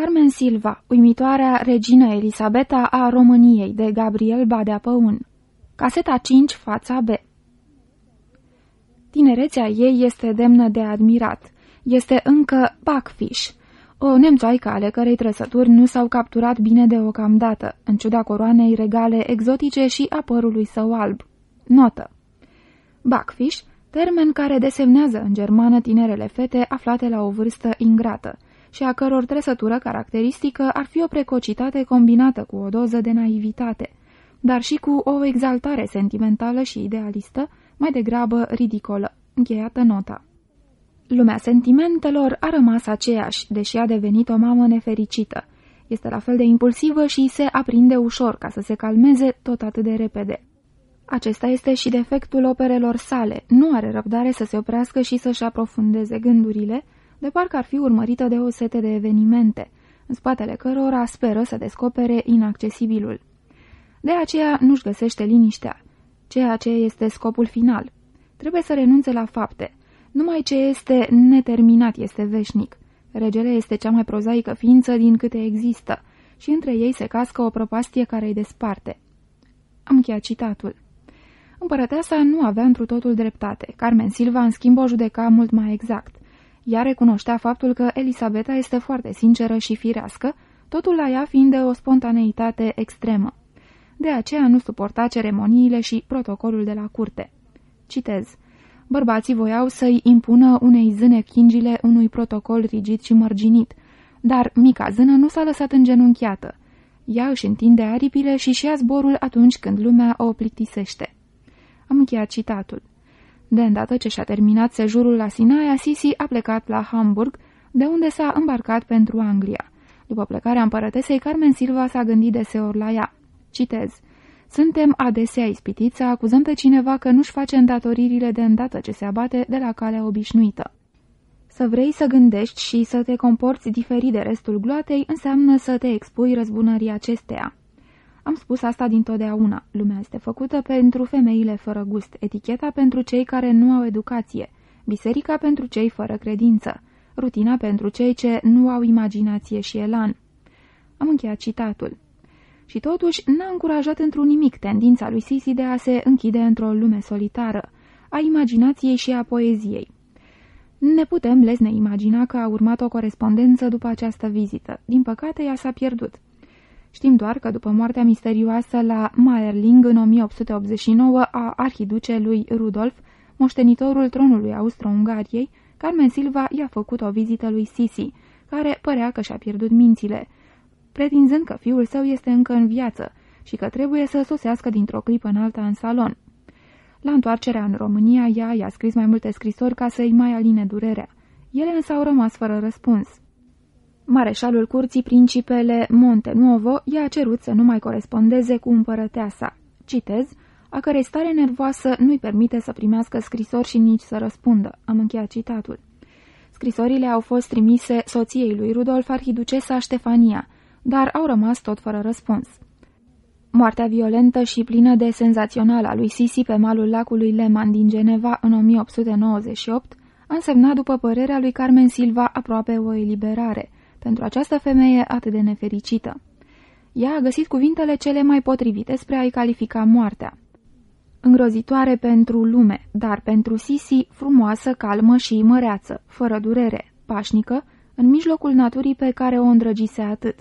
Carmen Silva, uimitoarea regină Elisabeta a României, de Gabriel Badea Păun. Caseta 5, fața B. Tinerețea ei este demnă de admirat. Este încă Backfish, o nemțoaică ale cărei trăsături nu s-au capturat bine deocamdată, în ciuda coroanei regale exotice și a părului său alb. Notă Backfish, termen care desemnează în germană tinerele fete aflate la o vârstă ingrată și a căror trăsătură caracteristică ar fi o precocitate combinată cu o doză de naivitate, dar și cu o exaltare sentimentală și idealistă, mai degrabă ridicolă. Încheiată nota. Lumea sentimentelor a rămas aceeași, deși a devenit o mamă nefericită. Este la fel de impulsivă și se aprinde ușor ca să se calmeze tot atât de repede. Acesta este și defectul operelor sale. Nu are răbdare să se oprească și să-și aprofundeze gândurile, de parcă ar fi urmărită de o sete de evenimente, în spatele cărora speră să descopere inaccesibilul. De aceea nu-și găsește liniștea, ceea ce este scopul final. Trebuie să renunțe la fapte. Numai ce este neterminat este veșnic. Regele este cea mai prozaică ființă din câte există și între ei se cască o prăpastie care îi desparte. Am încheiat citatul. Împărăteasa nu avea întru totul dreptate. Carmen Silva, în schimb, o judeca mult mai exact. Ea recunoștea faptul că Elisabeta este foarte sinceră și firească, totul la ea fiind de o spontaneitate extremă. De aceea nu suporta ceremoniile și protocolul de la curte. Citez. Bărbații voiau să-i impună unei zâne chingile unui protocol rigid și mărginit, dar mica zână nu s-a lăsat îngenunchiată. Ea își întinde aripile și și ia zborul atunci când lumea o plictisește. Am încheiat citatul. De îndată ce și-a terminat sejurul la Sinaia, Sisi a plecat la Hamburg, de unde s-a îmbarcat pentru Anglia. După plecarea împărătesei, Carmen Silva s-a gândit deseori la ea. Citez. Suntem adesea ispitiți să acuzăm pe cineva că nu-și face îndatoririle de îndată ce se abate de la calea obișnuită. Să vrei să gândești și să te comporți diferit de restul gloatei înseamnă să te expui răzbunării acesteia. Am spus asta dintotdeauna. Lumea este făcută pentru femeile fără gust, eticheta pentru cei care nu au educație, biserica pentru cei fără credință, rutina pentru cei ce nu au imaginație și elan. Am încheiat citatul. Și totuși n-a încurajat într-un nimic tendința lui Sisi de a se închide într-o lume solitară, a imaginației și a poeziei. Ne putem lesne imagina că a urmat o corespondență după această vizită. Din păcate, ea s-a pierdut. Știm doar că după moartea misterioasă la Maerling în 1889 a arhiducelui Rudolf, moștenitorul tronului Austro-Ungariei, Carmen Silva i-a făcut o vizită lui Sisi, care părea că și-a pierdut mințile, pretinzând că fiul său este încă în viață și că trebuie să sosească dintr-o clipă în alta în salon. La întoarcerea în România, ea i-a scris mai multe scrisori ca să-i mai aline durerea. Ele însă au rămas fără răspuns. Mareșalul curții principele Montenuovo i-a cerut să nu mai corespondeze cu împărăteasa. Citez, a cărei stare nervoasă nu-i permite să primească scrisori și nici să răspundă. Am încheiat citatul. Scrisorile au fost trimise soției lui Rudolf Arhiducesa Ștefania, dar au rămas tot fără răspuns. Moartea violentă și plină de senzațional a lui Sisi pe malul lacului Leman din Geneva în 1898 a însemnat, după părerea lui Carmen Silva, aproape o eliberare pentru această femeie atât de nefericită. Ea a găsit cuvintele cele mai potrivite spre a-i califica moartea. Îngrozitoare pentru lume, dar pentru Sisi frumoasă, calmă și măreață, fără durere, pașnică, în mijlocul naturii pe care o îndrăgise atât.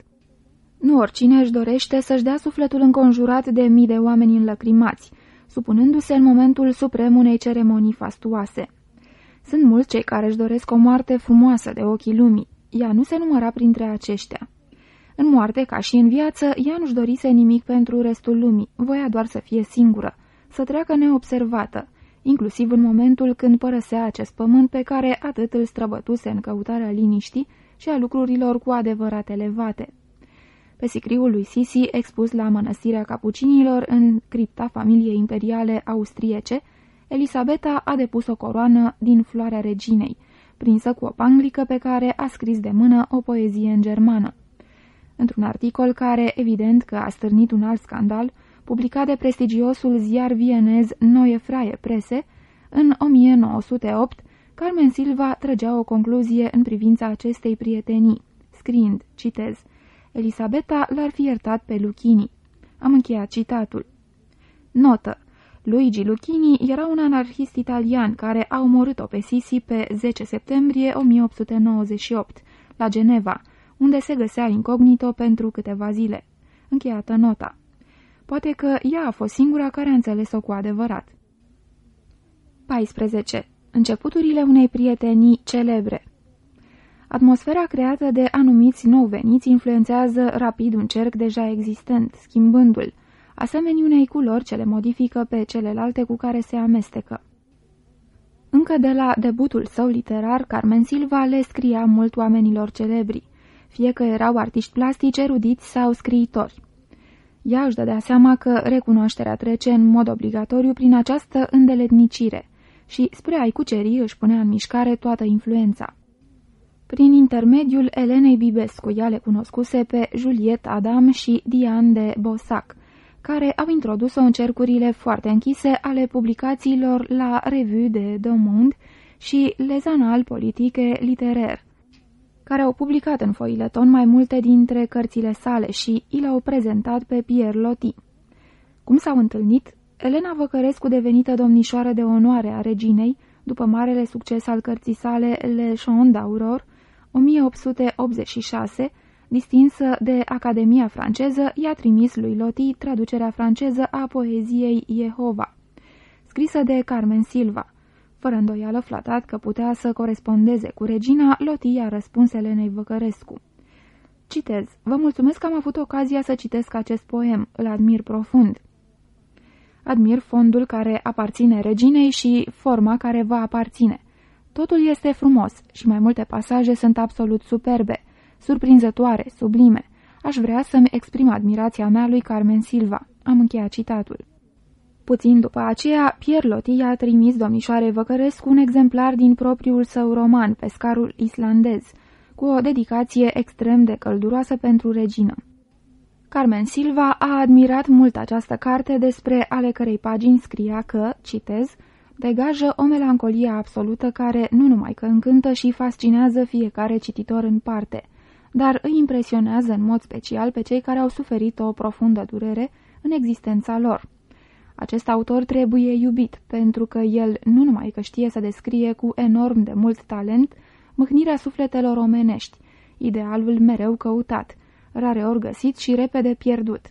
Nu oricine își dorește să-și dea sufletul înconjurat de mii de oameni înlăcrimați, supunându-se în momentul suprem unei ceremonii fastuoase. Sunt mulți cei care își doresc o moarte frumoasă de ochii lumii. Ea nu se număra printre aceștia. În moarte, ca și în viață, ea nu-și dorise nimic pentru restul lumii, voia doar să fie singură, să treacă neobservată, inclusiv în momentul când părăsea acest pământ pe care atât îl străbătuse în căutarea liniștii și a lucrurilor cu adevărat elevate pe sicriul lui Sisi, expus la mănăstirea capucinilor în cripta familiei imperiale austriece, Elisabeta a depus o coroană din floarea reginei, prinsă cu o panglică pe care a scris de mână o poezie în germană. Într-un articol care, evident că a stârnit un alt scandal, publicat de prestigiosul ziar vienez Neue Freie Presse, în 1908, Carmen Silva trăgea o concluzie în privința acestei prietenii scriind, citez, Elisabeta l-ar fi iertat pe Luchini. Am încheiat citatul. Notă. Luigi Luchini era un anarhist italian care a omorât-o pe Sisi pe 10 septembrie 1898, la Geneva, unde se găsea incognito pentru câteva zile. Încheiată nota. Poate că ea a fost singura care a înțeles-o cu adevărat. 14. Începuturile unei prietenii celebre Atmosfera creată de anumiți nou veniți influențează rapid un cerc deja existent, schimbându-l, asemenea unei culori ce le modifică pe celelalte cu care se amestecă. Încă de la debutul său literar, Carmen Silva le scria mult oamenilor celebri, fie că erau artiști plastici, erudiți sau scriitori. Ea își dădea seama că recunoașterea trece în mod obligatoriu prin această îndeletnicire și, spre a-i cuceri, își punea în mișcare toată influența. Prin intermediul Elenei Bibescu, ea le cunoscuse pe Juliet Adam și Diane de Bosac, care au introdus-o în cercurile foarte închise ale publicațiilor la Revue de The Monde și Les Annales Politique Literaire, care au publicat în foileton mai multe dintre cărțile sale și i l-au prezentat pe Pierre Loti. Cum s-au întâlnit, Elena Văcărescu, devenită domnișoară de onoare a reginei, după marele succes al cărții sale Le Chant d'Aurore, 1886, distinsă de Academia franceză, i-a trimis lui Loti traducerea franceză a poeziei Jehova, scrisă de Carmen Silva. Fără îndoială flatat că putea să corespondeze cu regina, Loti i-a răspuns Elenei Văcărescu. Citez. Vă mulțumesc că am avut ocazia să citesc acest poem. Îl admir profund. Admir fondul care aparține reginei și forma care va aparține. Totul este frumos și mai multe pasaje sunt absolut superbe, surprinzătoare, sublime. Aș vrea să-mi exprim admirația mea lui Carmen Silva. Am încheiat citatul. Puțin după aceea, Pierre Loti a trimis domnișoare Văcărescu un exemplar din propriul său roman, Pescarul islandez, cu o dedicație extrem de călduroasă pentru regină. Carmen Silva a admirat mult această carte despre ale cărei pagini scria că, citez, degajă o melancolie absolută care nu numai că încântă și fascinează fiecare cititor în parte, dar îi impresionează în mod special pe cei care au suferit o profundă durere în existența lor. Acest autor trebuie iubit, pentru că el nu numai că știe să descrie cu enorm de mult talent mâhnirea sufletelor omenești, idealul mereu căutat, rareori găsit și repede pierdut,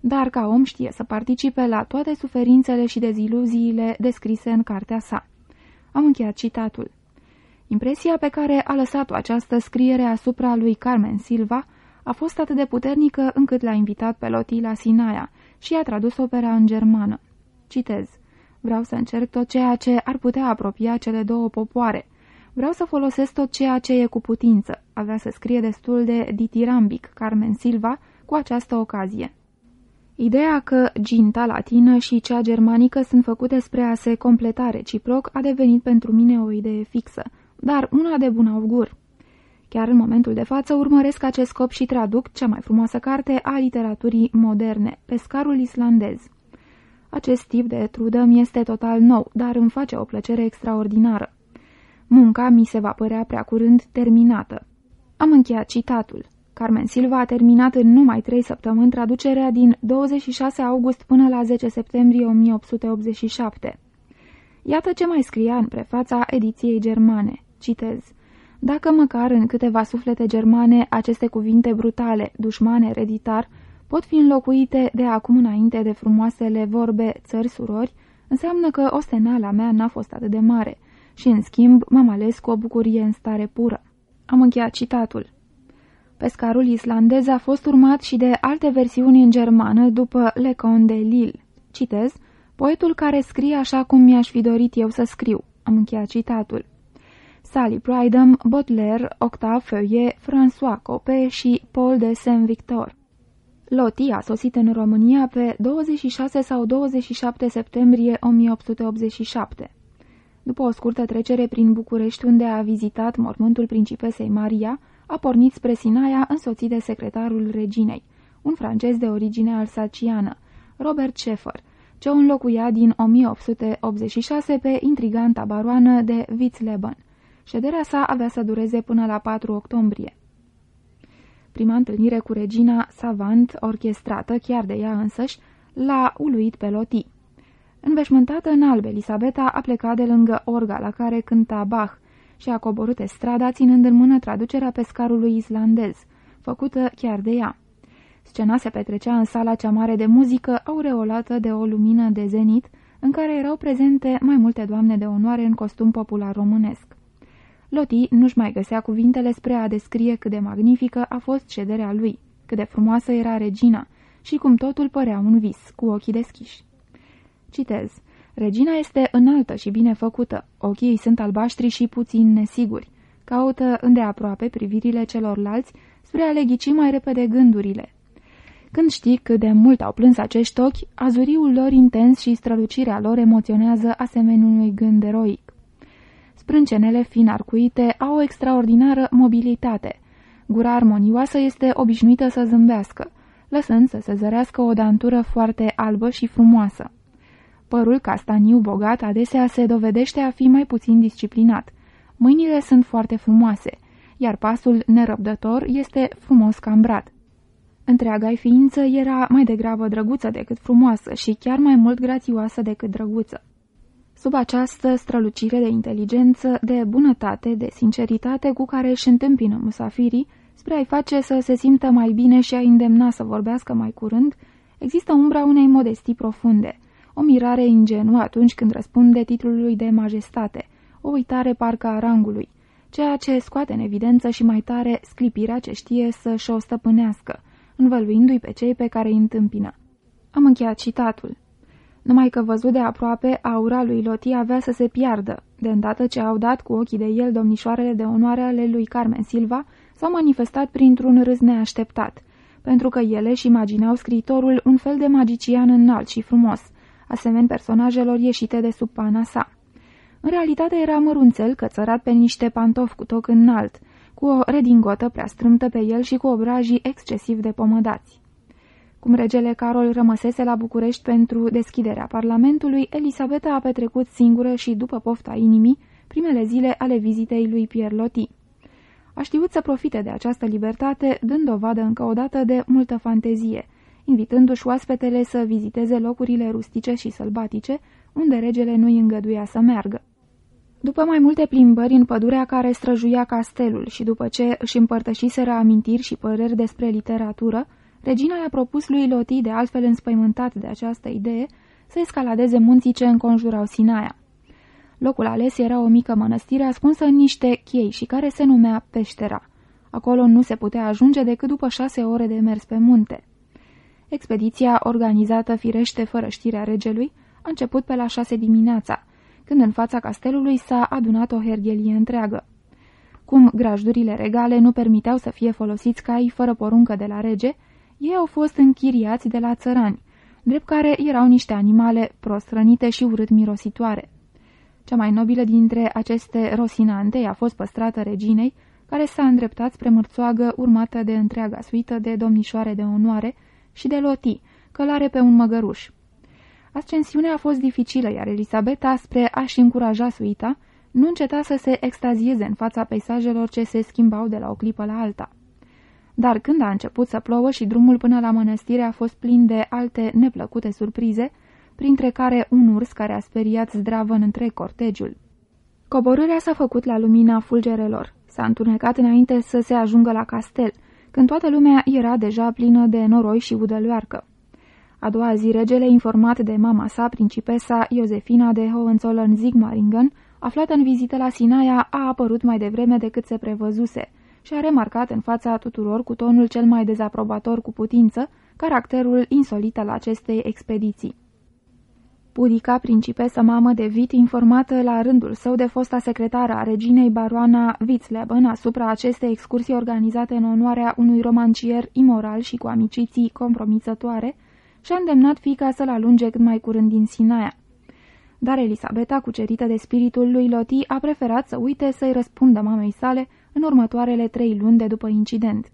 dar ca om știe să participe la toate suferințele și deziluziile descrise în cartea sa. Am încheiat citatul. Impresia pe care a lăsat-o această scriere asupra lui Carmen Silva a fost atât de puternică încât l-a invitat pe Loti la Sinaia și a tradus opera în germană. Citez. Vreau să încerc tot ceea ce ar putea apropia cele două popoare. Vreau să folosesc tot ceea ce e cu putință. Avea să scrie destul de ditirambic Carmen Silva cu această ocazie. Ideea că ginta latină și cea germanică sunt făcute spre a se completa reciproc a devenit pentru mine o idee fixă, dar una de bun augur. Chiar în momentul de față urmăresc acest scop și traduc cea mai frumoasă carte a literaturii moderne, Pescarul islandez. Acest tip de trudă mi este total nou, dar îmi face o plăcere extraordinară. Munca mi se va părea prea curând terminată. Am încheiat citatul. Carmen Silva a terminat în numai trei săptămâni traducerea din 26 august până la 10 septembrie 1887. Iată ce mai scria în prefața ediției germane. Citez. Dacă măcar în câteva suflete germane aceste cuvinte brutale, dușmane ereditar, pot fi înlocuite de acum înainte de frumoasele vorbe țări surori, înseamnă că ostenala mea n-a fost atât de mare și, în schimb, m-am ales cu o bucurie în stare pură. Am încheiat citatul. Pescarul islandez a fost urmat și de alte versiuni în germană după Le Conte de Lille. Citez, poetul care scrie așa cum mi-aș fi dorit eu să scriu. Am încheiat citatul. Sally Pridham, Baudelaire, Octave Feuillet, François Copé și Paul de Saint-Victor. Loti a sosit în România pe 26 sau 27 septembrie 1887. După o scurtă trecere prin București, unde a vizitat mormântul principesei Maria, a pornit spre Sinaia însoțit de secretarul reginei, un francez de origine alsaciană, Robert Schaeffer, ce o înlocuia din 1886 pe intriganta baroană de Witzleben. Șederea sa avea să dureze până la 4 octombrie. prima întâlnire cu regina savant, orchestrată, chiar de ea însăși, l-a uluit pe Loti. Înveșmântată în alb, Elisabeta a plecat de lângă orga la care cânta Bach și a coborât strada ținând în mână traducerea pescarului islandez, făcută chiar de ea. Scena se petrecea în sala cea mare de muzică, aureolată de o lumină de zenit, în care erau prezente mai multe doamne de onoare în costum popular românesc. Loti nu-și mai găsea cuvintele spre a descrie cât de magnifică a fost șederea lui, cât de frumoasă era regina și cum totul părea un vis, cu ochii deschiși. Citez. Regina este înaltă și bine făcută, ochii ei sunt albaștri și puțin nesiguri. Caută îndeaproape privirile celorlalți spre a le ghici mai repede gândurile. Când știi cât de mult au plâns acești ochi, azuriul lor intens și strălucirea lor emoționează asemenea unui gând eroic. Sprâncenele fin arcuite au o extraordinară mobilitate. Gura armonioasă este obișnuită să zâmbească, lăsând să se zărească o dantură foarte albă și frumoasă. Părul castaniu bogat adesea se dovedește a fi mai puțin disciplinat. Mâinile sunt foarte frumoase, iar pasul nerăbdător este frumos cambrat. Întreaga ființă era mai degrabă drăguță decât frumoasă și chiar mai mult grațioasă decât drăguță. Sub această strălucire de inteligență, de bunătate, de sinceritate cu care își întâmpină musafirii, spre a-i face să se simtă mai bine și a îndemna să vorbească mai curând, există umbra unei modestii profunde, o mirare ingenuă atunci când răspunde titlului de majestate, o uitare parcă a rangului, ceea ce scoate în evidență și mai tare sclipirea ce știe să-și o stăpânească, învăluindu-i pe cei pe care îi întâmpină. Am încheiat citatul. Numai că văzut de aproape, aura lui Loti avea să se piardă. De îndată ce au dat cu ochii de el domnișoarele de onoare ale lui Carmen Silva, s-au manifestat printr-un râs neașteptat, pentru că ele își imaginau scriitorul un fel de magician înalt și frumos, asemeni personajelor ieșite de sub pana sa. În realitate era mărunțel cățărat pe niște pantofi cu toc înalt, cu o redingotă prea strâmtă pe el și cu obrajii excesiv de pomădați. Cum regele Carol rămăsese la București pentru deschiderea Parlamentului, Elisabeta a petrecut singură și după pofta inimii primele zile ale vizitei lui Pierre Loti. A știut să profite de această libertate, dând dovadă încă o dată de multă fantezie, invitându-și oaspetele să viziteze locurile rustice și sălbatice, unde regele nu îi îngăduia să meargă. După mai multe plimbări în pădurea care străjuia castelul și după ce își împărtășiseră amintiri și păreri despre literatură, regina i-a propus lui Loti, de altfel înspăimântat de această idee, să escaladeze munții ce înconjurau Sinaia. Locul ales era o mică mănăstire ascunsă în niște chei și care se numea Peștera. Acolo nu se putea ajunge decât după șase ore de mers pe munte. Expediția, organizată firește fără știrea regelui, a început pe la șase dimineața, când în fața castelului s-a adunat o herghelie întreagă. Cum grajdurile regale nu permiteau să fie folosiți cai fără poruncă de la rege, ei au fost închiriați de la țărani, drept care erau niște animale prostrănite și urât mirositoare. Cea mai nobilă dintre aceste rosinante a fost păstrată reginei, care s-a îndreptat spre mărțoagă urmată de întreaga suită de domnișoare de onoare și de Loti, călare pe un măgăruș. Ascensiunea a fost dificilă, iar Elisabeta, spre a-și încuraja suita, nu înceta să se extazieze în fața peisajelor ce se schimbau de la o clipă la alta. Dar când a început să plouă și drumul până la mănăstire a fost plin de alte neplăcute surprize, printre care un urs care a speriat zdravă în întreg cortegiul. Coborârea s-a făcut la lumina fulgerelor. S-a întunecat înainte să se ajungă la castel, când toată lumea era deja plină de noroi și udălioarcă. A doua zi, regele, informat de mama sa, principesa Iosefina de Hohenzollern-Sigmaringen, aflată în vizită la Sinaia, a apărut mai devreme decât se prevăzuse și a remarcat în fața tuturor cu tonul cel mai dezaprobator cu putință caracterul insolit al acestei expediții. Pudica, principesă mamă de Vit, informată la rândul său de fosta secretară a reginei baroana Witzleben asupra acestei excursii organizate în onoarea unui romancier imoral și cu amiciții compromisătoare, și-a îndemnat fica să-l alunge cât mai curând din Sinaia. Dar Elisabeta, cucerită de spiritul lui Loti, a preferat să uite să-i răspundă mamei sale în următoarele trei luni de după incident.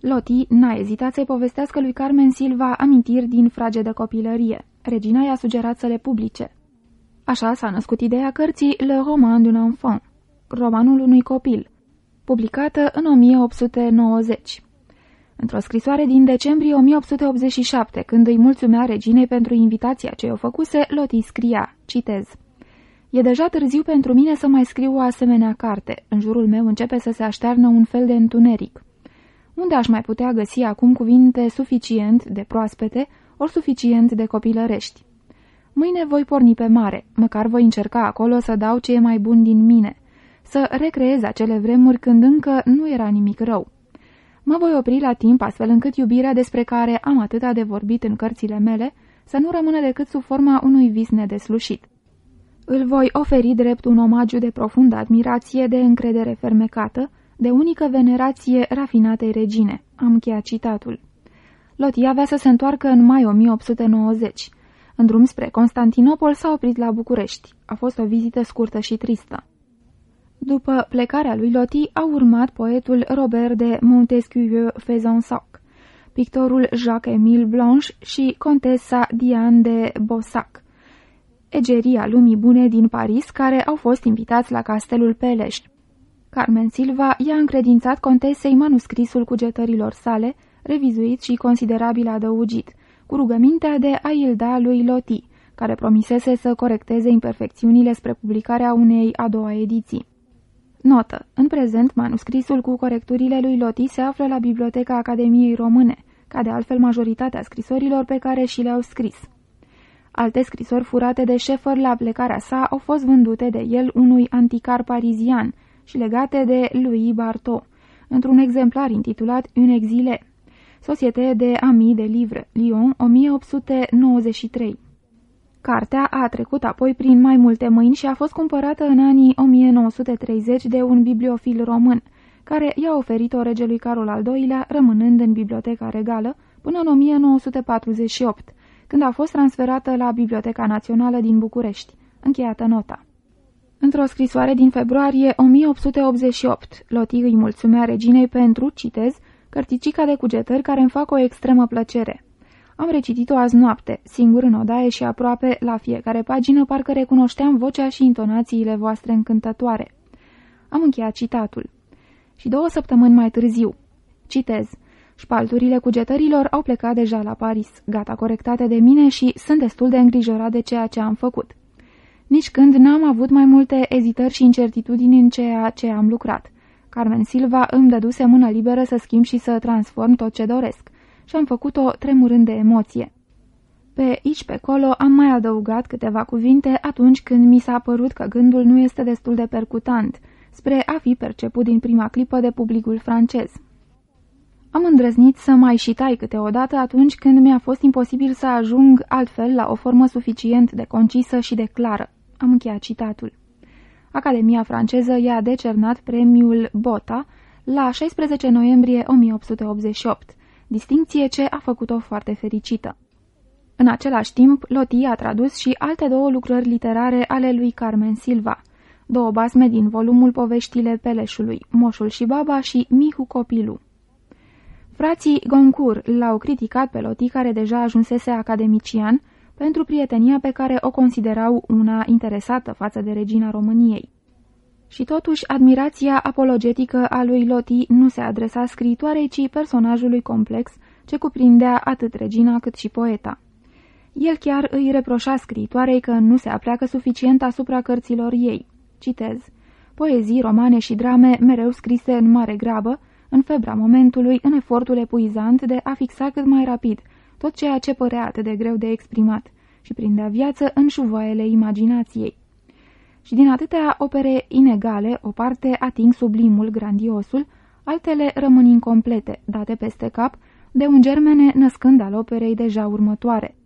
Loti n-a ezitat să-i povestească lui Carmen Silva amintiri din frage de copilărie. Regina i-a sugerat să le publice. Așa s-a născut ideea cărții Le Roman d'un enfant, romanul unui copil, publicată în 1890. Într-o scrisoare din decembrie 1887, când îi mulțumea reginei pentru invitația ce o făcuse, Loti scria, citez, E deja târziu pentru mine să mai scriu o asemenea carte. În jurul meu începe să se aștearnă un fel de întuneric. Unde aș mai putea găsi acum cuvinte suficient de proaspete, ori suficient de copilărești? Mâine voi porni pe mare, măcar voi încerca acolo să dau ce e mai bun din mine, să recreez acele vremuri când încă nu era nimic rău. Mă voi opri la timp astfel încât iubirea despre care am atâta de vorbit în cărțile mele să nu rămână decât sub forma unui vis nedeslușit. Îl voi oferi drept un omagiu de profundă admirație, de încredere fermecată, de unică venerație rafinatei regine. Am încheiat citatul. Loti avea să se întoarcă în mai 1890. În drum spre Constantinopol s-a oprit la București. A fost o vizită scurtă și tristă. După plecarea lui Loti a urmat poetul Robert de Montesquieu Fezansac, pictorul Jacques-Émile Blanche și contesa Diane de Bossac, egeria lumii bune din Paris, care au fost invitați la castelul Peleș. Carmen Silva i-a încredințat contesei manuscrisul cugetărilor sale, revizuit și considerabil adăugit, cu rugămintea de a îl da lui Loti, care promisese să corecteze imperfecțiunile spre publicarea unei a doua ediții. Notă. În prezent, manuscrisul cu corecturile lui Loti se află la Biblioteca Academiei Române, ca de altfel majoritatea scrisorilor pe care și le-au scris. Alte scrisori furate de Șefer la plecarea sa au fost vândute de el unui anticar parizian și legate de Louis Bartot, într-un exemplar intitulat Un exile, Société de Amis de Livre, Lyon, 1893. Cartea a trecut apoi prin mai multe mâini și a fost cumpărată în anii 1930 de un bibliofil român, care i-a oferit-o regelui Carol al II-lea, rămânând în Biblioteca Regală până în 1948, când a fost transferată la Biblioteca Națională din București. Încheiată nota. Într-o scrisoare din februarie 1888, Loti îi mulțumea reginei pentru, citez, cărticica de cugetări care îmi fac o extremă plăcere. Am recitit-o azi noapte, singur în odaie și aproape la fiecare pagină parcă recunoșteam vocea și intonațiile voastre încântătoare. Am încheiat citatul. Și două săptămâni mai târziu. Citez. Șpalturile cugetărilor au plecat deja la Paris, gata corectate de mine și sunt destul de îngrijorat de ceea ce am făcut. Nici când n-am avut mai multe ezitări și incertitudini în ceea ce am lucrat. Carmen Silva îmi dăduse mână liberă să schimb și să transform tot ce doresc și am făcut-o tremurând de emoție. Pe aici pe colo am mai adăugat câteva cuvinte atunci când mi s-a părut că gândul nu este destul de percutant, spre a fi perceput din prima clipă de publicul francez. Am îndrăznit să mai și tai câteodată atunci când mi-a fost imposibil să ajung altfel la o formă suficient de concisă și de clară. Am încheiat citatul. Academia franceză i-a decernat premiul Bota la 16 noiembrie 1888, distinție ce a făcut-o foarte fericită. În același timp, Loti a tradus și alte două lucrări literare ale lui Carmen Silva, două basme din volumul Poveștile Peleșului, Moșul și Baba și Mihu Copilu. Frații Goncourt l-au criticat pe Loti, care deja ajunsese academician, pentru prietenia pe care o considerau una interesată față de regina României. Și totuși, admirația apologetică a lui Loti nu se adresa scriitoarei, ci personajului complex, ce cuprindea atât regina cât și poeta. El chiar îi reproșa scriitoarei că nu se apleacă suficient asupra cărților ei. Citez. Poezii, romane și drame mereu scrise în mare grabă, în febra momentului, în efortul epuizant de a fixa cât mai rapid tot ceea ce părea atât de greu de exprimat și prindea viață în șuvoaiele imaginației. Și din atâtea opere inegale, o parte ating sublimul, grandiosul, altele rămân incomplete, date peste cap, de un germene născând al operei deja următoare.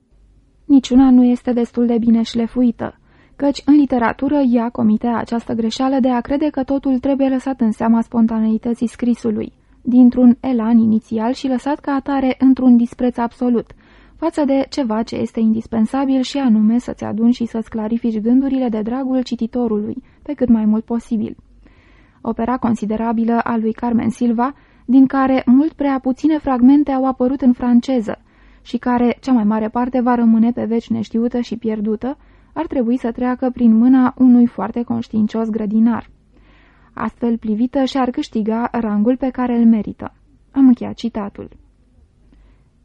Niciuna nu este destul de bine șlefuită, căci în literatură ea comite această greșeală de a crede că totul trebuie lăsat în seama spontaneității scrisului, dintr-un elan inițial și lăsat ca atare într-un dispreț absolut, față de ceva ce este indispensabil și anume să-ți aduni și să-ți clarifici gândurile de dragul cititorului, pe cât mai mult posibil. Opera considerabilă a lui Carmen Silva, din care mult prea puține fragmente au apărut în franceză și care, cea mai mare parte, va rămâne pe veci neștiută și pierdută, ar trebui să treacă prin mâna unui foarte conștiincios grădinar. Astfel plivită și-ar câștiga rangul pe care îl merită. Am încheiat citatul.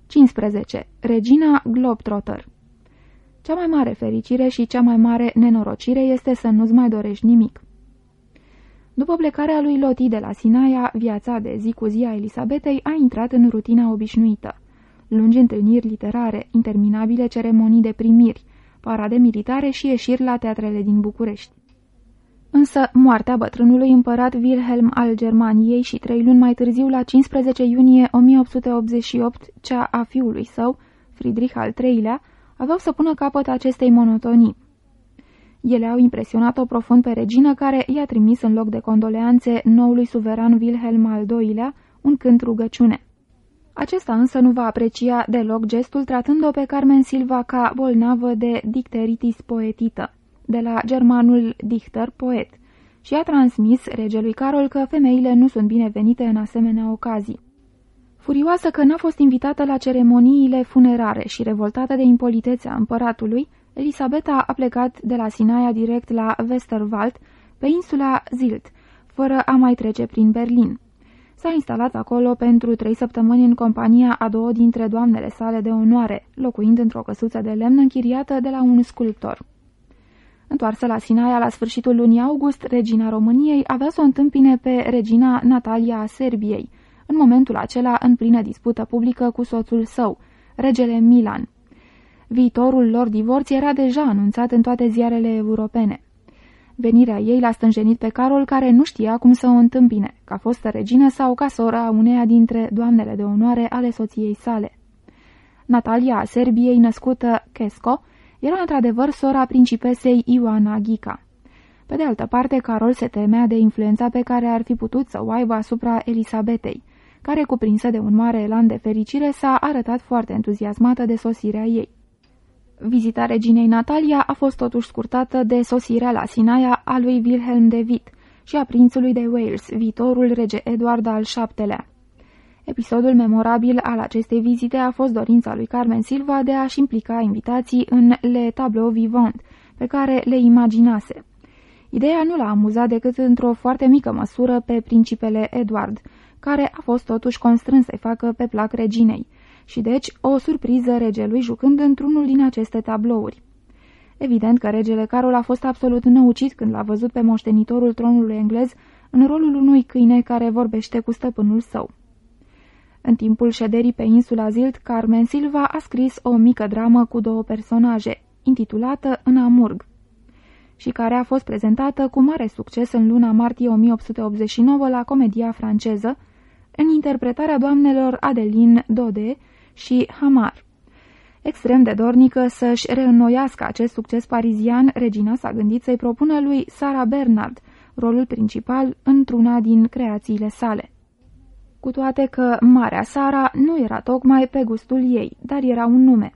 15. Regina Globetrotter Cea mai mare fericire și cea mai mare nenorocire este să nu-ți mai dorești nimic. După plecarea lui Loti de la Sinaia, viața de zi cu zi a Elisabetei a intrat în rutina obișnuită. Lungi întâlniri literare, interminabile ceremonii de primiri, parade militare și ieșiri la teatrele din București. Însă moartea bătrânului împărat Wilhelm al Germaniei și trei luni mai târziu, la 15 iunie 1888, cea a fiului său, Friedrich al III-lea, aveau să pună capăt acestei monotonii. Ele au impresionat-o profund pe regină, care i-a trimis în loc de condoleanțe noului suveran Wilhelm al II-lea un cânt rugăciune. Acesta însă nu va aprecia deloc gestul tratând-o pe Carmen Silva ca bolnavă de dicteritis poetită, de la germanul dichter poet, și a transmis regelui Carol că femeile nu sunt binevenite în asemenea ocazii. Furioasă că n-a fost invitată la ceremoniile funerare și revoltată de impolitețea împăratului, Elisabeta a plecat de la Sinaia direct la Westerwald, pe insula Zilt, fără a mai trece prin Berlin. S-a instalat acolo pentru trei săptămâni în compania a două dintre doamnele sale de onoare, locuind într-o căsuță de lemn închiriată de la un sculptor. Întoarsă la Sinaia la sfârșitul lunii august, regina României avea să o întâmpine pe regina Natalia a Serbiei, în momentul acela în plină dispută publică cu soțul său, regele Milan. Viitorul lor divorț era deja anunțat în toate ziarele europene. Venirea ei l-a stânjenit pe Carol, care nu știa cum să o întâmpine, ca fostă regină sau ca sora uneia dintre doamnele de onoare ale soției sale. Natalia a Serbiei, născută Kesco, era într-adevăr sora principesei Ioana Ghica. Pe de altă parte, Carol se temea de influența pe care ar fi putut să o aibă asupra Elisabetei, care, cuprinsă de un mare elan de fericire, s-a arătat foarte entuziasmată de sosirea ei. Vizita reginei Natalia a fost totuși scurtată de sosirea la Sinaia a lui Wilhelm de Witt și a prințului de Wales, viitorul rege Eduard al VII-lea. Episodul memorabil al acestei vizite a fost dorința lui Carmen Silva de a-și implica invitații în Le Tableau Vivant, pe care le imaginase. Ideea nu l-a amuzat decât într-o foarte mică măsură pe principele Edward, care a fost totuși constrâns să-i facă pe plac reginei, și deci o surpriză regelui jucând într-unul din aceste tablouri. Evident că regele Carol a fost absolut năucit când l-a văzut pe moștenitorul tronului englez în rolul unui câine care vorbește cu stăpânul său. În timpul șederii pe insula Zilt, Carmen Silva a scris o mică dramă cu două personaje, intitulată În Amurg, și care a fost prezentată cu mare succes în luna martie 1889 la comedia franceză, în interpretarea doamnelor Adeline Dode și Hamar. Extrem de dornică să-și reînnoiască acest succes parizian, regina s-a gândit să-i propună lui Sara Bernard rolul principal într-una din creațiile sale. Cu toate că Marea Sara nu era tocmai pe gustul ei, dar era un nume.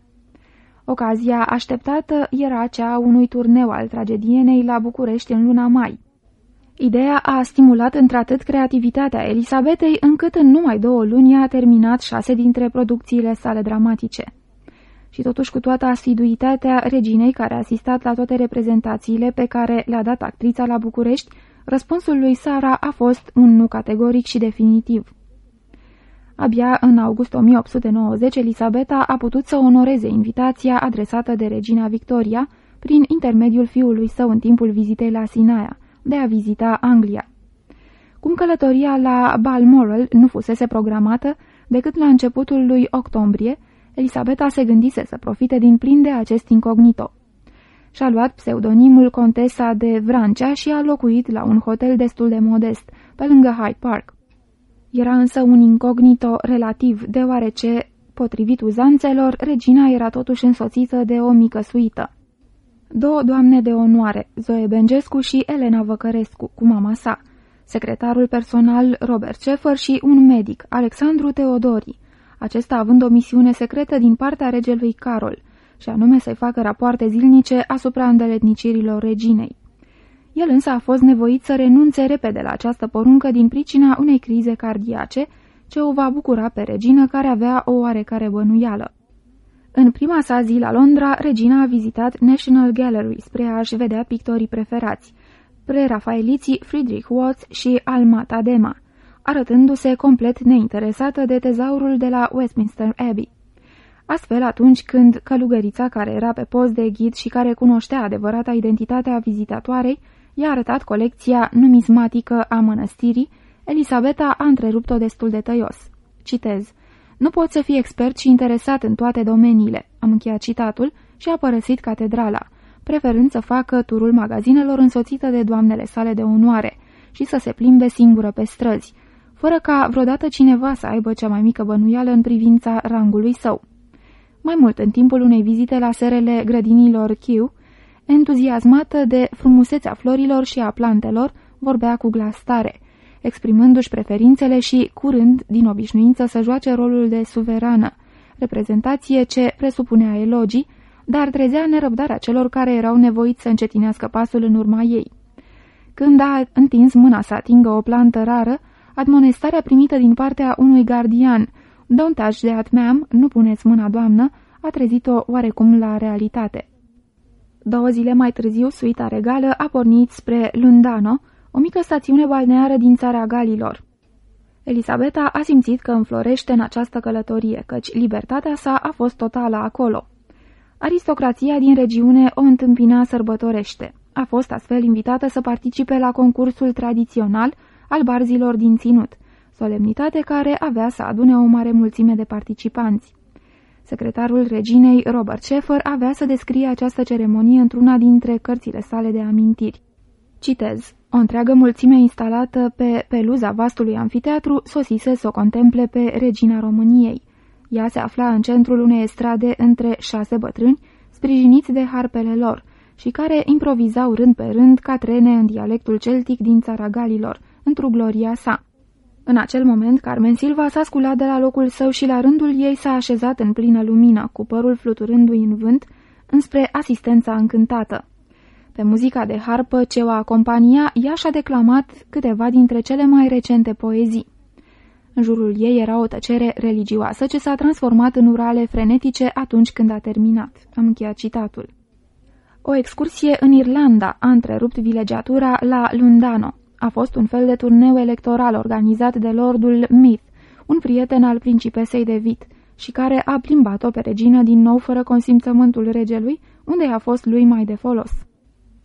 Ocazia așteptată era cea a unui turneu al tragedienei la București în luna mai. Ideea a stimulat într-atât creativitatea Elisabetei, încât în numai două luni a terminat șase dintre producțiile sale dramatice. Și totuși cu toată asiduitatea reginei care a asistat la toate reprezentațiile pe care le-a dat actrița la București, răspunsul lui Sara a fost un nu categoric și definitiv. Abia în august 1890, Elisabeta a putut să onoreze invitația adresată de regina Victoria prin intermediul fiului său în timpul vizitei la Sinaia de a vizita Anglia. Cum călătoria la Balmoral nu fusese programată decât la începutul lui octombrie, Elisabeta se gândise să profite din plin de acest incognito. Și-a luat pseudonimul Contesa de Vrancea și a locuit la un hotel destul de modest, pe lângă Hyde Park. Era însă un incognito relativ, deoarece, potrivit uzanțelor, regina era totuși însoțită de o mică suită două doamne de onoare, Zoe Bengescu și Elena Văcărescu, cu mama sa, secretarul personal Robert Schaeffer și un medic, Alexandru Teodori, acesta având o misiune secretă din partea regelui Carol, și anume să-i facă rapoarte zilnice asupra îndeletnicirilor reginei. El însă a fost nevoit să renunțe repede la această poruncă din pricina unei crize cardiace, ce o va bucura pe regină care avea o oarecare bănuială. În prima sa zi la Londra, regina a vizitat National Gallery spre a-și vedea pictorii preferați, pre-rafaeliții Friedrich Watts și Alma Tadema, arătându-se complet neinteresată de tezaurul de la Westminster Abbey. Astfel, atunci când călugărița care era pe post de ghid și care cunoștea adevărata identitatea vizitatoarei, i-a arătat colecția numismatică a mănăstirii, Elisabeta a întrerupt-o destul de tăios. Citez. Nu pot să fii expert și interesat în toate domeniile. Am încheiat citatul și a părăsit catedrala, preferând să facă turul magazinelor însoțită de doamnele sale de onoare și să se plimbe singură pe străzi, fără ca vreodată cineva să aibă cea mai mică bănuială în privința rangului său. Mai mult, în timpul unei vizite la serele grădinilor Kew, entuziasmată de frumusețea florilor și a plantelor, vorbea cu glas tare, exprimându-și preferințele și, curând, din obișnuință, să joace rolul de suverană, reprezentație ce presupunea elogii, dar trezea nerăbdarea celor care erau nevoiți să încetinească pasul în urma ei. Când a întins mâna să atingă o plantă rară, admonestarea primită din partea unui gardian, Don't touch that, ma'am, nu puneți mâna, doamnă, a trezit-o oarecum la realitate. Două zile mai târziu, suita regală a pornit spre Lundano, o mică stațiune balneară din țara Galilor. Elisabeta a simțit că înflorește în această călătorie, căci libertatea sa a fost totală acolo. Aristocrația din regiune o întâmpina sărbătorește. A fost astfel invitată să participe la concursul tradițional al barzilor din ținut, solemnitate care avea să adune o mare mulțime de participanți. Secretarul reginei Robert Sheffer avea să descrie această ceremonie într-una dintre cărțile sale de amintiri. Citez. O întreagă mulțime instalată pe peluza vastului anfiteatru sosise să o contemple pe regina României. Ea se afla în centrul unei estrade între șase bătrâni, sprijiniți de harpele lor, și care improvizau rând pe rând ca trene în dialectul celtic din țara Galilor, într-o gloria sa. În acel moment, Carmen Silva s-a sculat de la locul său și la rândul ei s-a așezat în plină lumină, cu părul fluturându-i în vânt, înspre asistența încântată. Pe muzica de harpă ce o acompania, ea și-a declamat câteva dintre cele mai recente poezii. În jurul ei era o tăcere religioasă ce s-a transformat în urale frenetice atunci când a terminat. Am încheiat citatul. O excursie în Irlanda a întrerupt vilegiatura la Lundano. A fost un fel de turneu electoral organizat de lordul Meath, un prieten al principesei de Vit, și care a plimbat-o pe regină din nou fără consimțământul regelui, unde a fost lui mai de folos.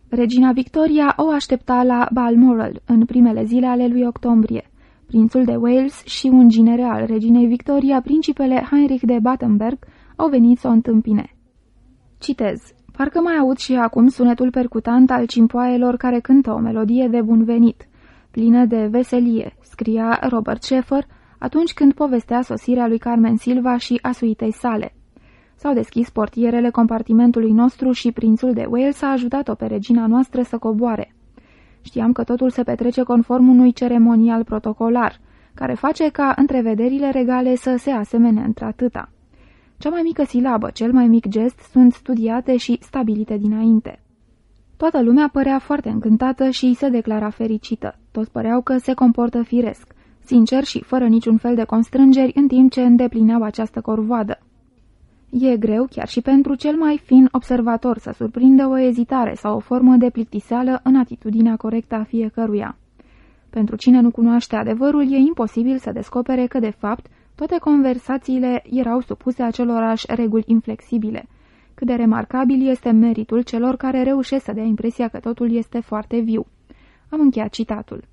Regina Victoria o aștepta la Balmoral în primele zile ale lui octombrie. Prințul de Wales și un general reginei Victoria, principele Heinrich de Battenberg, au venit să o întâmpine. Citez. Parcă mai aud și acum sunetul percutant al cimpoaielor care cântă o melodie de bun venit, plină de veselie, scria Robert Sheffer atunci când povestea sosirea lui Carmen Silva și a suitei sale. S-au deschis portierele compartimentului nostru și prințul de Wales a ajutat-o pe regina noastră să coboare. Știam că totul se petrece conform unui ceremonial protocolar, care face ca întrevederile regale să se asemene într-atâta. Cea mai mică silabă, cel mai mic gest sunt studiate și stabilite dinainte. Toată lumea părea foarte încântată și se declara fericită. Toți păreau că se comportă firesc, sincer și fără niciun fel de constrângeri în timp ce îndeplineau această corvoadă. E greu, chiar și pentru cel mai fin observator, să surprindă o ezitare sau o formă de plictiseală în atitudinea corectă a fiecăruia. Pentru cine nu cunoaște adevărul, e imposibil să descopere că, de fapt, toate conversațiile erau supuse acelorași reguli inflexibile. Cât de remarcabil este meritul celor care reușesc să dea impresia că totul este foarte viu. Am încheiat citatul.